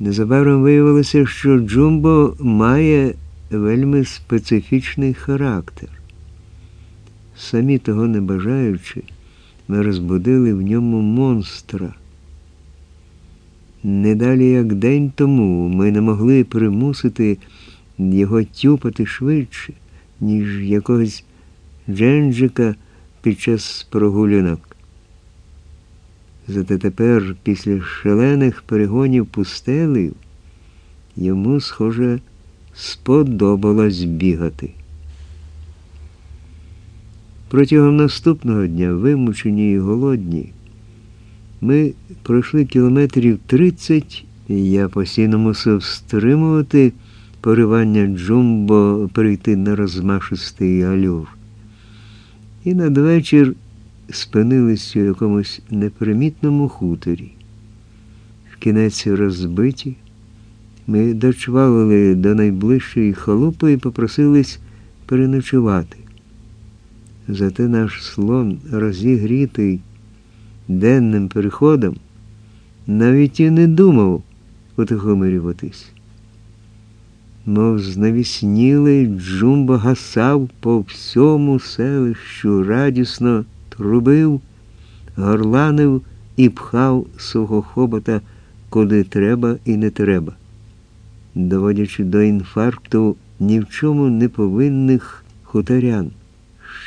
Незабаром виявилося, що Джумбо має вельми специфічний характер. Самі того не бажаючи, ми розбудили в ньому монстра. Не далі як день тому ми не могли примусити його тюпати швидше, ніж якогось дженджика під час прогулянок. Зате тепер, після шалених перегонів пустелів, йому, схоже, сподобалось бігати. Протягом наступного дня, вимучені і голодні, ми пройшли кілометрів 30, і я постійно мусив стримувати поривання Джумбо перейти на розмашистий алюр. І надвечір спинились у якомусь непримітному хуторі. В кінець розбиті, ми дочвалили до найближчої халупи і попросились переночувати. Зате наш слон, розігрітий денним переходом, навіть і не думав утихомирюватись. Мов знавіснілий Джумбо гасав по всьому селищу, радісно трубив, горланив і пхав свого хобота куди треба і не треба, доводячи до інфаркту ні в чому не повинних хуторян.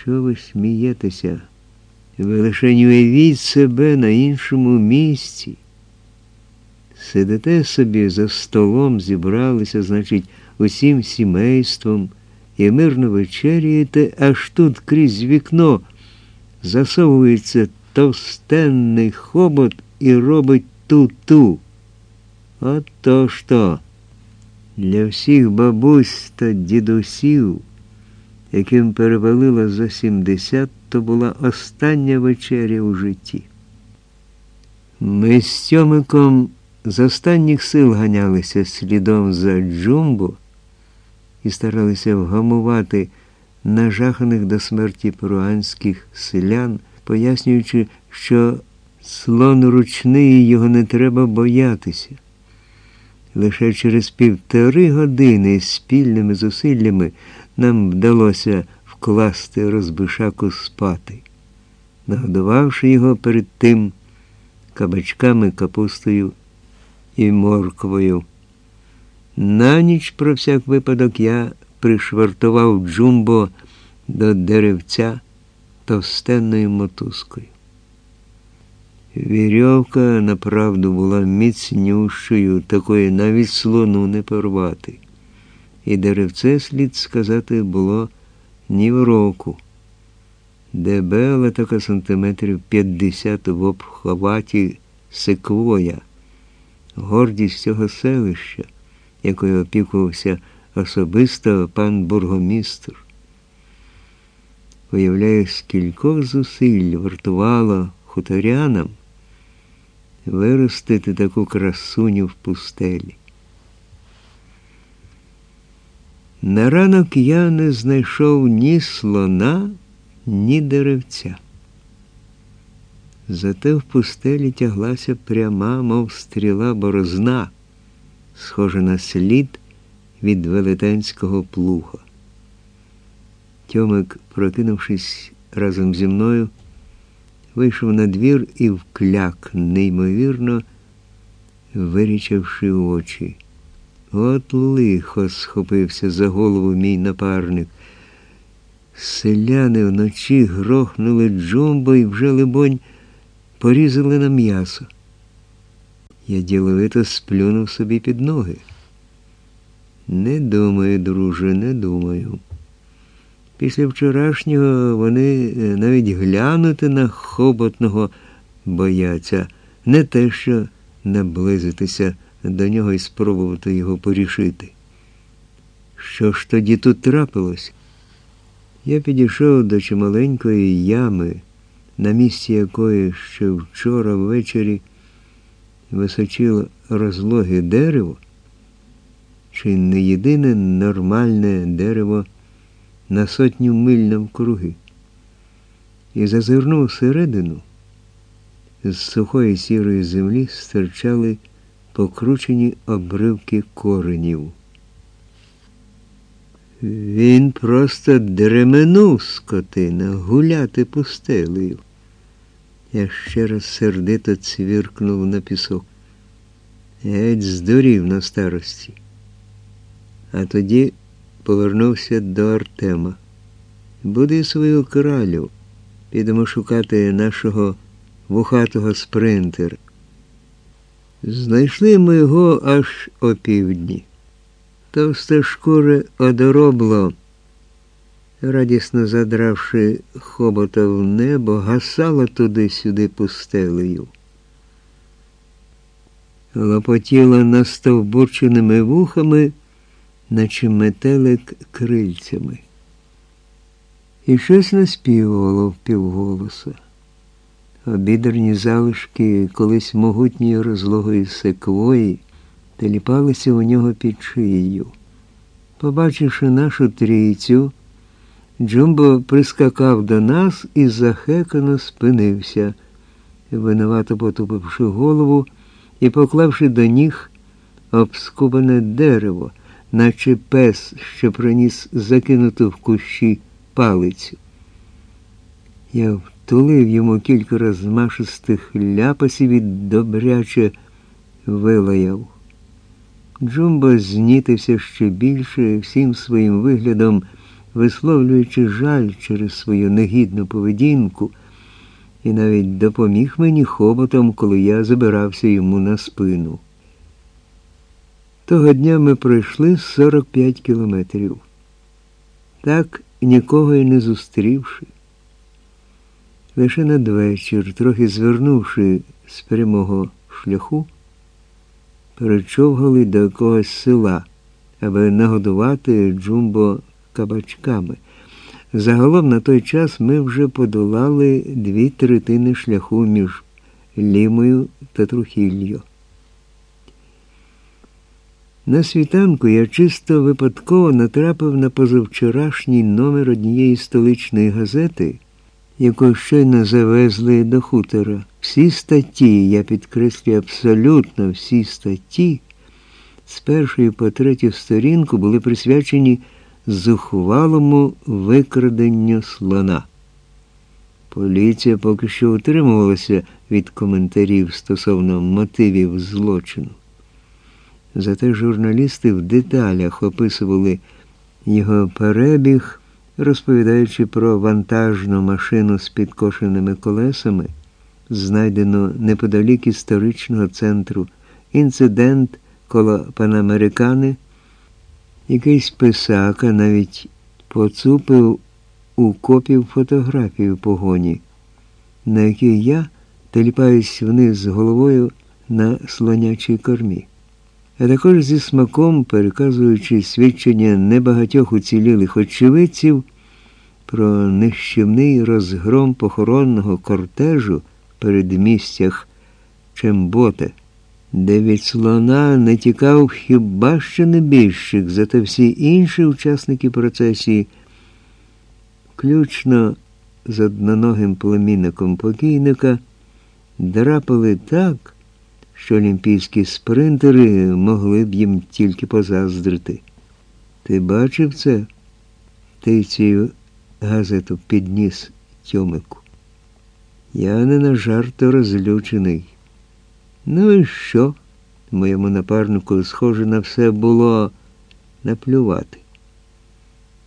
Що ви смієтеся? Ви лише уявіть себе на іншому місці. Сидите собі за столом, зібралися, значить, усім сімейством і мирно вечеряєте, аж тут крізь вікно засовується товстенний хобот і робить ту-ту. То що. Для всіх бабусь та дідусів, яким перевалило за 70, то була остання вечеря у житті. Ми з Тьомиком з останніх сил ганялися слідом за Джумбо і старалися вгамувати нажаханих до смерті перуанських селян, пояснюючи, що слон ручний його не треба боятися. Лише через півтори години спільними зусиллями нам вдалося вкласти розбишаку спати, нагодувавши його перед тим кабачками, капустою і морквою. На ніч, про всяк випадок, я пришвартував джумбо до деревця товстенною мотузкою. Вірьовка, направду, була міцнющою, такої навіть слону не порвати. І деревце, слід сказати, було ні в року. Дебела така сантиметрів 50 в обхваті секвоя, гордість цього селища, якою опікувався особисто пан бургомістр. Уявляю, скількох зусиль вартувало хуторянам виростити таку красуню в пустелі. На ранок я не знайшов ні слона, ні деревця. Зате в пустелі тяглася пряма, мов стріла борозна, схожа на слід від велетенського плуга. Тьомик, прокинувшись разом зі мною, вийшов на двір і вкляк, неймовірно, вирічавши очі. От лихо схопився за голову мій напарник. Селяни вночі грохнули джумбо і вже, либонь, порізали на м'ясо. Я діловито сплюнув собі під ноги. Не думаю, друже, не думаю. Після вчорашнього вони е, навіть глянути на хоботного бояться, не те, що наблизитися до нього і спробувати його порішити. Що ж тоді тут трапилось? Я підійшов до чималенької ями, на місці якої ще вчора ввечері височило розлоге дерево, чи не єдине нормальне дерево на сотню миль навкруги, і зазирнув всередину, з сухої сірої землі стирчали покручені обривки коренів. Він просто дременув скотина гуляти пустелею. Я ще раз сердито цвіркнув на пісок. Геть здурів на старості. А тоді повернувся до Артема. Буди свою кралю. Підемо шукати нашого вухатого спринтера. Знайшли ми його аж опівдні. Товсте шкури одоробло, радісно задравши хобота в небо, гасало туди-сюди пустелею. Лопотіла настовбурченими вухами, наче метелик крильцями. І щось наспівувало впівголоса. Обідерні залишки колись могутньої розлогої секвої теліпалися у нього під шиєю. Побачивши нашу трійцю, Джумбо прискакав до нас і захекано спинився, винувато потупивши голову і поклавши до ніг обскубане дерево, наче пес, що приніс закинуту в кущі палицю. Я втулив йому кілька розмашистих ляпасів і добряче вилаяв. Джумбо знітився ще більше, всім своїм виглядом, висловлюючи жаль через свою негідну поведінку, і навіть допоміг мені хоботом, коли я забирався йому на спину. Того дня ми пройшли 45 кілометрів. Так нікого й не зустрівши. Лише надвечір, трохи звернувши з прямого шляху, перечовгали до якогось села, аби нагодувати джумбо кабачками. Загалом на той час ми вже подолали дві третини шляху між Лімою та Трухіллю. На світанку я чисто випадково натрапив на позавчорашній номер однієї столичної газети, яку щойно завезли до хутора. Всі статті, я підкреслюю абсолютно всі статті, з першої по третю сторінку були присвячені зухвалому викраденню слона. Поліція поки що утримувалася від коментарів стосовно мотивів злочину. Зате журналісти в деталях описували його перебіг, розповідаючи про вантажну машину з підкошеними колесами, знайдену неподалік історичного центру, інцидент коло Панамерикани, якийсь писака навіть поцупив у копів фотографію погоні, на якій я теліпаюсь вниз головою на слонячій кормі а також зі смаком переказуючи свідчення небагатьох уцілілих очевидців про нищівний розгром похоронного кортежу передмістях Чемботе, де від слона не тікав хіба що небіжчик, зате всі інші учасники процесії, включно з одноногим племінником покійника, драпали так що олімпійські спринтери могли б їм тільки позаздрити. Ти бачив це? Ти цю газету підніс Тьомику. Я не на жарто розлючений. Ну і що? Моєму напарнику схоже на все було наплювати.